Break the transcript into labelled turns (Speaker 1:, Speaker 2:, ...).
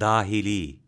Speaker 1: Dahili.